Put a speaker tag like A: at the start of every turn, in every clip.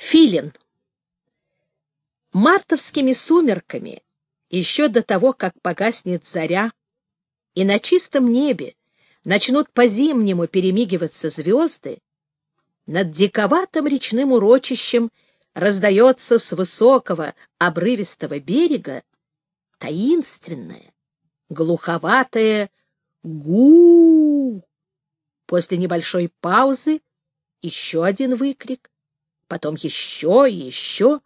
A: Филин. Мартовскими сумерками, еще до того, как погаснет заря, и на чистом небе начнут по-зимнему перемигиваться звезды, над диковатым речным урочищем раздается с высокого обрывистого берега таинственное, глуховатое гу. После небольшой паузы еще один выкрик, потом еще и еще,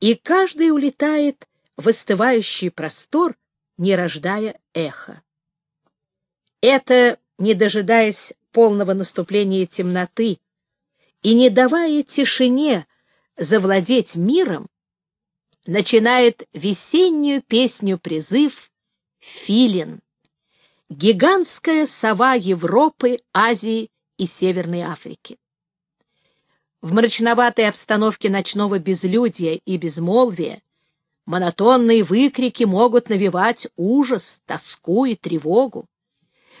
A: и каждый улетает в остывающий простор, не рождая эхо. Это, не дожидаясь полного наступления темноты и не давая тишине завладеть миром, начинает весеннюю песню-призыв «Филин» — гигантская сова Европы, Азии и Северной Африки. В мрачноватой обстановке ночного безлюдия и безмолвия монотонные выкрики могут навевать ужас, тоску и тревогу.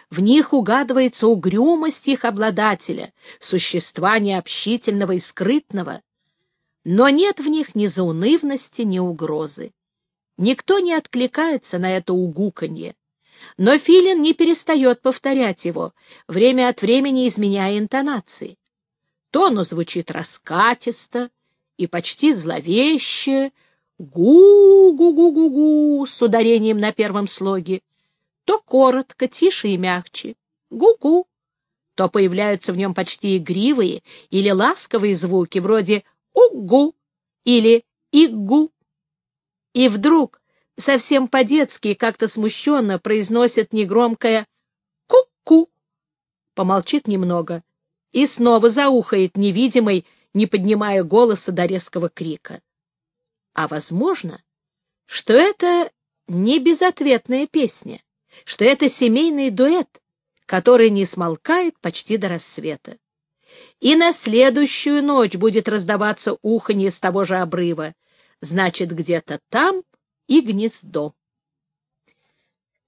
A: В них угадывается угрюмость их обладателя, существа необщительного и скрытного, но нет в них ни заунывности, ни угрозы. Никто не откликается на это угуканье, но Филин не перестает повторять его, время от времени изменяя интонации. То оно звучит раскатисто и почти зловеще, гу-гу-гу-гу-гу с ударением на первом слоге, то коротко, тише и мягче, гу-гу, то появляются в нем почти игривые или ласковые звуки, вроде угу или игу. И вдруг, совсем по-детски как-то смущенно произносит негромкое ку-ку, помолчит немного и снова заухает невидимый, не поднимая голоса до резкого крика. А возможно, что это не безответная песня, что это семейный дуэт, который не смолкает почти до рассвета. И на следующую ночь будет раздаваться уханье с того же обрыва, значит, где-то там и гнездо.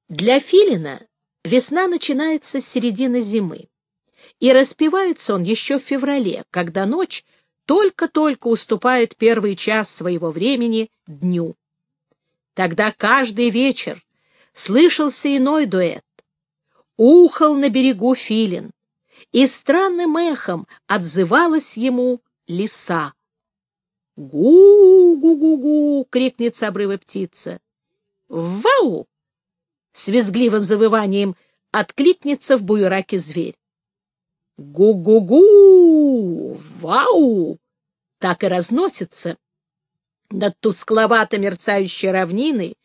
A: Для филина весна начинается с середины зимы и распевается он еще в феврале, когда ночь только-только уступает первый час своего времени дню. Тогда каждый вечер слышался иной дуэт. Ухал на берегу филин, и странным эхом отзывалась ему лиса. «Гу-гу-гу-гу!» — крикнет с обрыва птица. «Вау!» — с визгливым завыванием откликнется в буераке зверь. Гу-гу-гу! Вау! Так и разносится. Над тускловато мерцающей равниной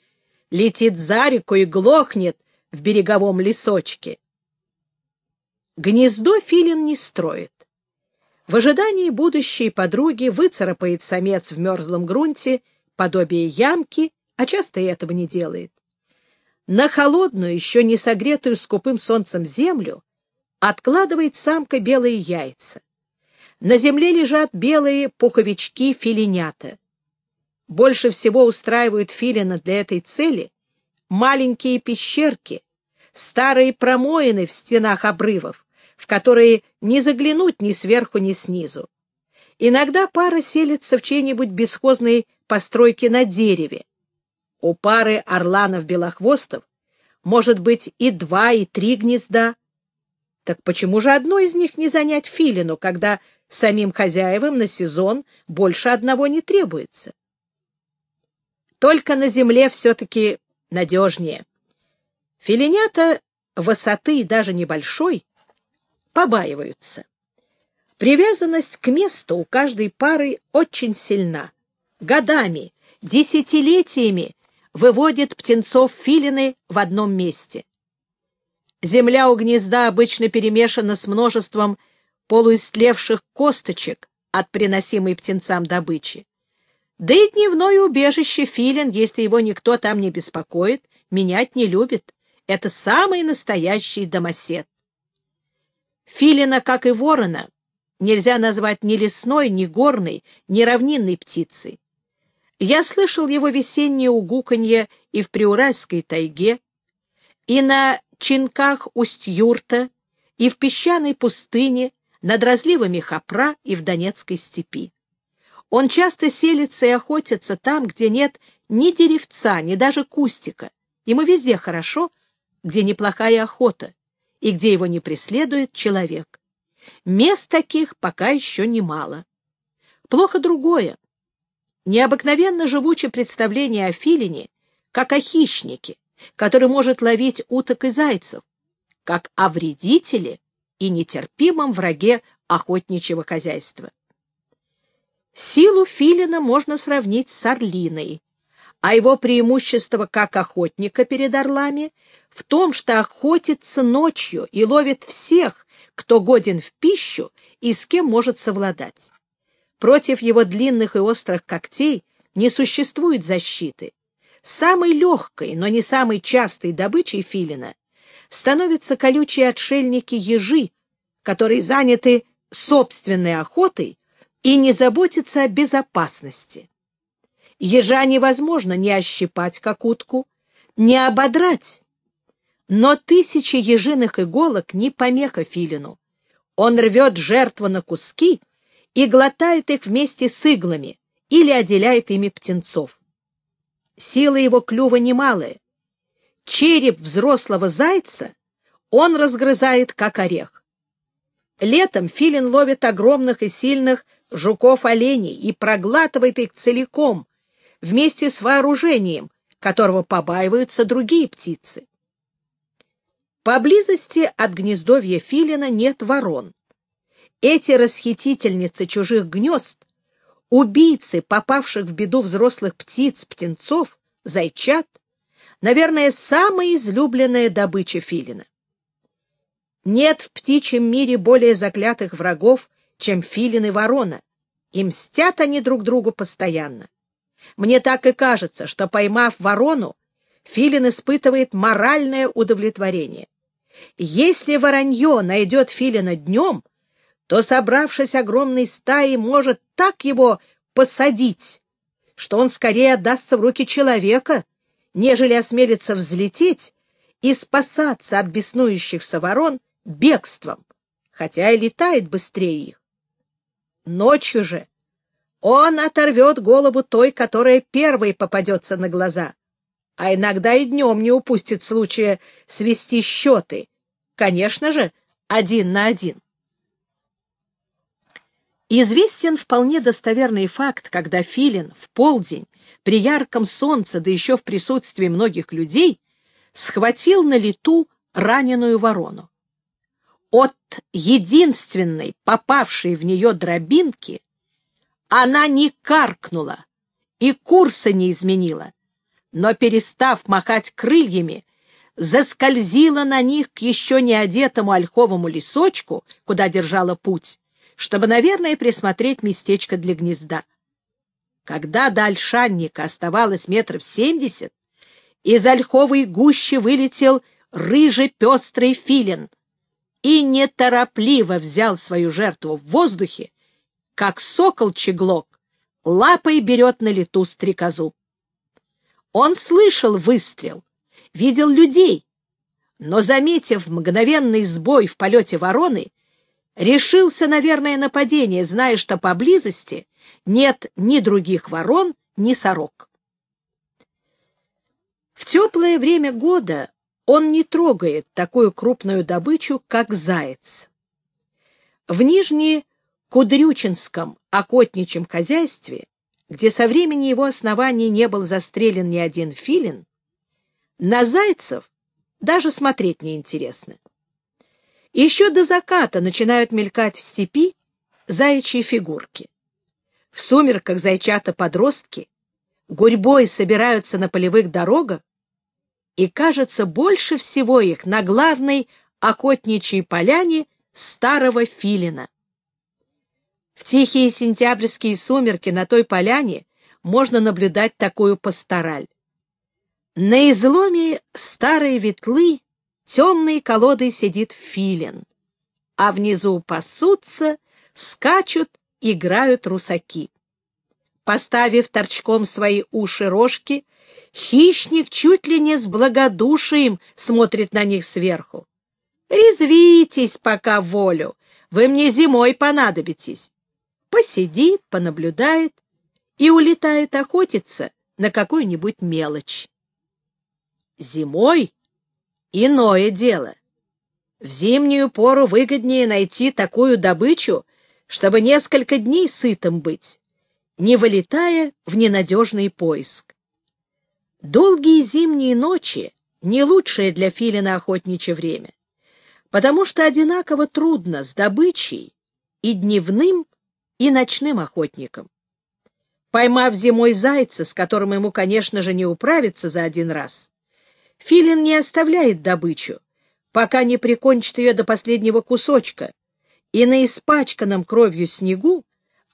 A: летит за реку и глохнет в береговом лесочке. Гнездо филин не строит. В ожидании будущей подруги выцарапает самец в мерзлом грунте подобие ямки, а часто и этого не делает. На холодную, еще не согретую скупым солнцем землю откладывает самка белые яйца. На земле лежат белые пуховички филинята. Больше всего устраивают филина для этой цели маленькие пещерки, старые промоины в стенах обрывов, в которые не заглянуть ни сверху, ни снизу. Иногда пара селится в чьей-нибудь бесхозной постройке на дереве. У пары орланов-белохвостов может быть и два, и три гнезда, так почему же одно из них не занять филину, когда самим хозяевам на сезон больше одного не требуется? Только на земле все-таки надежнее. Филинята высоты даже небольшой побаиваются. Привязанность к месту у каждой пары очень сильна. Годами, десятилетиями выводит птенцов филины в одном месте. Земля у гнезда обычно перемешана с множеством полуистлевших косточек от приносимой птенцам добычи. Да и дневное убежище филин, если его никто там не беспокоит, менять не любит. Это самый настоящий домосед. Филина, как и ворона, нельзя назвать ни лесной, ни горной, ни равнинной птицей. Я слышал его весеннее угуканье и в Приуральской тайге, и на чинках Усть-Юрта и в песчаной пустыне над разливами Хапра и в Донецкой степи. Он часто селится и охотится там, где нет ни деревца, ни даже кустика. Ему везде хорошо, где неплохая охота и где его не преследует человек. Мест таких пока еще немало. Плохо другое. Необыкновенно живуче представление о филине, как о хищнике, который может ловить уток и зайцев, как о вредителе и нетерпимом враге охотничьего хозяйства. Силу филина можно сравнить с орлиной, а его преимущество как охотника перед орлами в том, что охотится ночью и ловит всех, кто годен в пищу и с кем может совладать. Против его длинных и острых когтей не существует защиты. Самой легкой, но не самой частой добычей филина становятся колючие отшельники-ежи, которые заняты собственной охотой и не заботятся о безопасности. Ежа невозможно ни ощипать, как утку, ни ободрать. Но тысячи ежиных иголок не помеха филину. Он рвет жертву на куски и глотает их вместе с иглами или отделяет ими птенцов. Сила его клюва немалая. Череп взрослого зайца он разгрызает, как орех. Летом филин ловит огромных и сильных жуков-оленей и проглатывает их целиком, вместе с вооружением, которого побаиваются другие птицы. Поблизости от гнездовья филина нет ворон. Эти расхитительницы чужих гнезд, убийцы, попавших в беду взрослых птиц, птенцов, зайчат, наверное, самая излюбленная добыча филина. Нет в птичьем мире более заклятых врагов, чем филин и ворона, и мстят они друг другу постоянно. Мне так и кажется, что, поймав ворону, филин испытывает моральное удовлетворение. Если воронье найдет филина днем, то, собравшись огромной стаей, может так его посадить, что он скорее отдастся в руки человека, нежели осмелится взлететь и спасаться от беснующихся ворон бегством, хотя и летает быстрее их. Ночью же он оторвет голову той, которая первой попадется на глаза, а иногда и днем не упустит случая свести счеты, конечно же, один на один. Известен вполне достоверный факт, когда Филин в полдень при ярком солнце, да еще в присутствии многих людей, схватил на лету раненую ворону. От единственной попавшей в нее дробинки она не каркнула и курса не изменила, но, перестав махать крыльями, заскользила на них к еще не одетому ольховому лесочку, куда держала путь, чтобы, наверное, присмотреть местечко для гнезда. Когда до ольшанника оставалось метров семьдесят, из ольховой гущи вылетел рыжий пестрый филин и неторопливо взял свою жертву в воздухе, как сокол-чеглок лапой берет на лету стрекозу. Он слышал выстрел, видел людей, но, заметив мгновенный сбой в полете вороны, решился, наверное, нападение, зная, что поблизости нет ни других ворон, ни сорок. В теплое время года он не трогает такую крупную добычу, как заяц. В Нижней Кудрючинском охотничьем хозяйстве, где со времени его основания не был застрелен ни один филин, на зайцев даже смотреть неинтересно. Еще до заката начинают мелькать в степи заячьи фигурки. В сумерках зайчата-подростки гурьбой собираются на полевых дорогах, и, кажется, больше всего их на главной охотничьей поляне старого филина. В тихие сентябрьские сумерки на той поляне можно наблюдать такую пастораль. На изломе старой ветлы темной колодой сидит филин, а внизу пасутся, скачут, играют русаки. Поставив торчком свои уши-рожки, хищник чуть ли не с благодушием смотрит на них сверху. «Резвитесь пока волю, вы мне зимой понадобитесь. посидит, понаблюдает и улетает охотиться на какую-нибудь мелочь. Зимой иное дело. В зимнюю пору выгоднее найти такую добычу, чтобы несколько дней сытым быть, не вылетая в ненадежный поиск. Долгие зимние ночи — не лучшее для филина охотничье время, потому что одинаково трудно с добычей и дневным, и ночным охотником. Поймав зимой зайца, с которым ему, конечно же, не управиться за один раз, филин не оставляет добычу, пока не прикончит ее до последнего кусочка, и на испачканном кровью снегу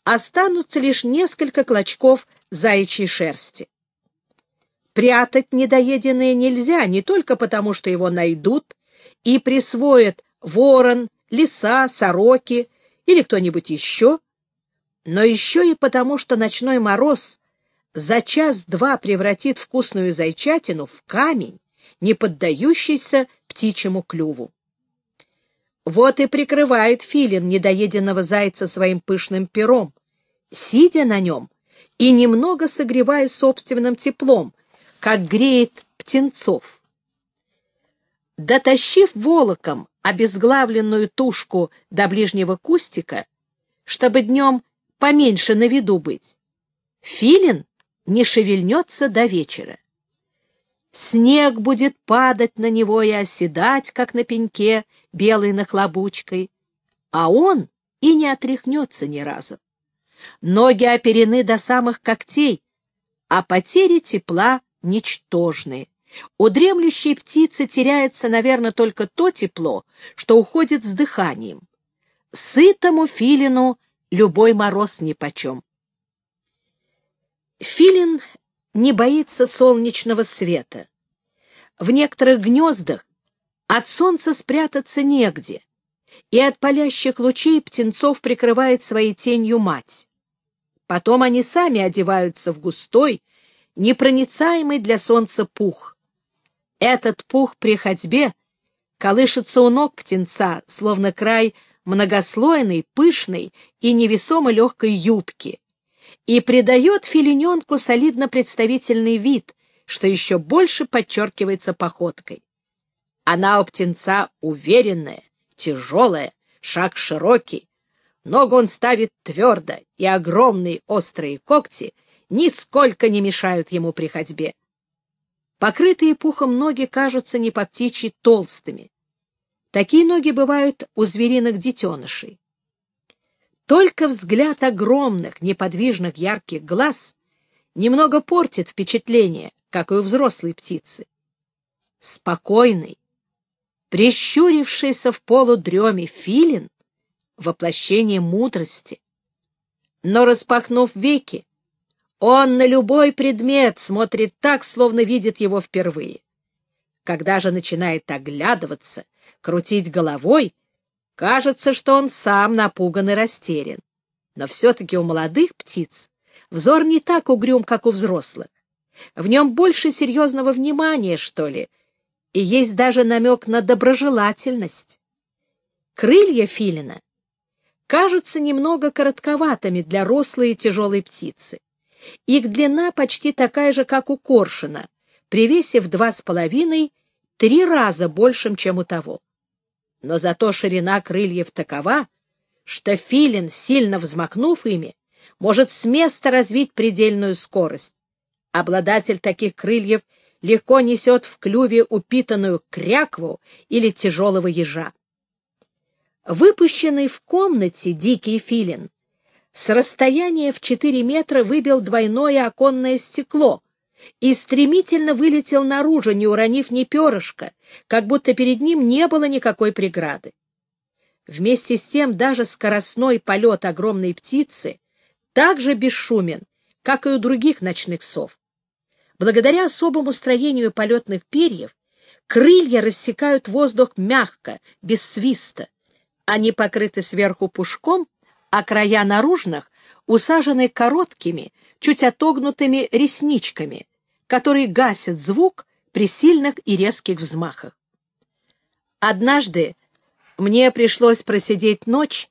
A: останутся лишь несколько клочков заячьей шерсти. Прятать недоеденное нельзя не только потому, что его найдут и присвоят ворон, лиса, сороки или кто-нибудь еще, но еще и потому, что ночной мороз за час-два превратит вкусную зайчатину в камень, не поддающийся птичьему клюву. Вот и прикрывает филин недоеденного зайца своим пышным пером, сидя на нем и немного согревая собственным теплом, как греет птенцов. Дотащив волоком обезглавленную тушку до ближнего кустика, чтобы днем поменьше на виду быть, филин не шевельнется до вечера. Снег будет падать на него и оседать, как на пеньке, белой нахлобучкой, а он и не отряхнется ни разу. Ноги оперены до самых когтей, а потери тепла ничтожны. У дремлющей птицы теряется, наверное, только то тепло, что уходит с дыханием. Сытому филину любой мороз нипочем. Филин не боится солнечного света. В некоторых гнездах от солнца спрятаться негде, и от палящих лучей птенцов прикрывает своей тенью мать. Потом они сами одеваются в густой, непроницаемый для солнца пух. Этот пух при ходьбе колышется у ног птенца, словно край многослойной, пышной и невесомо легкой юбки, и придает филиненку солидно представительный вид, что еще больше подчеркивается походкой. Она у птенца уверенная, тяжелая, шаг широкий, ногу он ставит твердо, и огромные острые когти — нисколько не мешают ему при ходьбе. Покрытые пухом ноги кажутся не по птичьи толстыми. Такие ноги бывают у звериных детенышей. Только взгляд огромных, неподвижных, ярких глаз немного портит впечатление, как и у взрослой птицы. Спокойный, прищурившийся в полудреме филин — воплощение мудрости. Но, распахнув веки, он на любой предмет смотрит так, словно видит его впервые. Когда же начинает оглядываться, крутить головой, кажется, что он сам напуган и растерян. Но все-таки у молодых птиц взор не так угрюм, как у взрослых. В нем больше серьезного внимания, что ли, и есть даже намек на доброжелательность. Крылья филина кажутся немного коротковатыми для рослой и тяжелой птицы. Их длина почти такая же, как у коршуна, при весе в два с половиной, три раза большим, чем у того. Но зато ширина крыльев такова, что филин, сильно взмахнув ими, может с места развить предельную скорость. Обладатель таких крыльев легко несет в клюве упитанную крякву или тяжелого ежа. Выпущенный в комнате дикий филин с расстояния в 4 метра выбил двойное оконное стекло и стремительно вылетел наружу, не уронив ни перышка, как будто перед ним не было никакой преграды. Вместе с тем даже скоростной полет огромной птицы так же бесшумен, как и у других ночных сов. Благодаря особому строению полетных перьев крылья рассекают воздух мягко, без свиста. Они покрыты сверху пушком, а края наружных усажены короткими, чуть отогнутыми ресничками, которые гасят звук при сильных и резких взмахах. Однажды мне пришлось просидеть ночь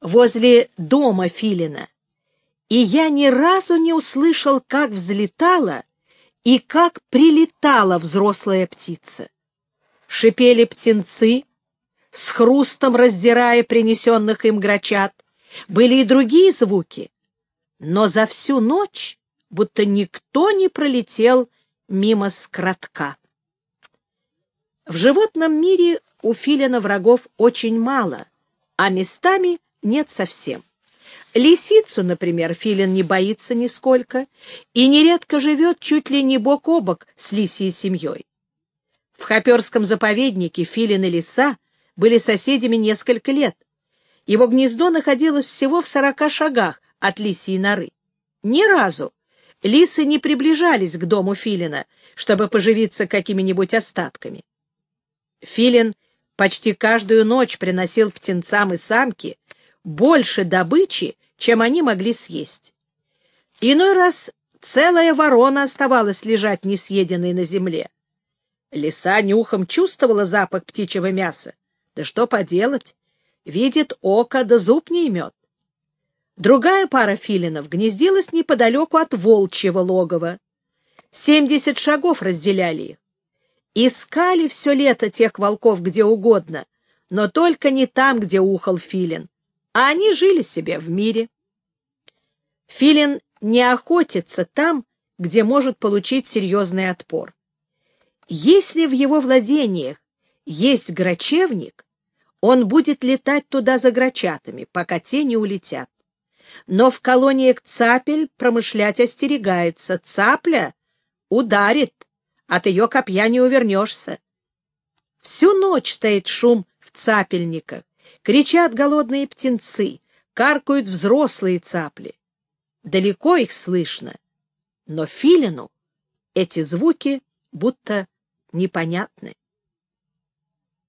A: возле дома Филина, и я ни разу не услышал, как взлетала и как прилетала взрослая птица. Шипели птенцы, с хрустом раздирая принесенных им грачат. Были и другие звуки, но за всю ночь будто никто не пролетел мимо скратка. В животном мире у филина врагов очень мало, а местами нет совсем. Лисицу, например, филин не боится нисколько и нередко живет чуть ли не бок о бок с лисьей семьей. В Хоперском заповеднике филин и лиса были соседями несколько лет. Его гнездо находилось всего в сорока шагах от лисьей норы. Ни разу лисы не приближались к дому филина, чтобы поживиться какими-нибудь остатками. Филин почти каждую ночь приносил птенцам и самке больше добычи, чем они могли съесть. Иной раз целая ворона оставалась лежать несъеденной на земле. Лиса нюхом чувствовала запах птичьего мяса. Да что поделать, видит око, да зуб не имет. Другая пара филинов гнездилась неподалеку от волчьего логова. Семьдесят шагов разделяли их. Искали все лето тех волков где угодно, но только не там, где ухал филин, а они жили себе в мире. Филин не охотится там, где может получить серьезный отпор. Если в его владениях есть грачевник, он будет летать туда за грачатами, пока те не улетят. Но в колониях цапель промышлять остерегается. Цапля ударит, от ее копья не увернешься. Всю ночь стоит шум в цапельниках, кричат голодные птенцы, каркают взрослые цапли. Далеко их слышно, но филину эти звуки будто непонятны.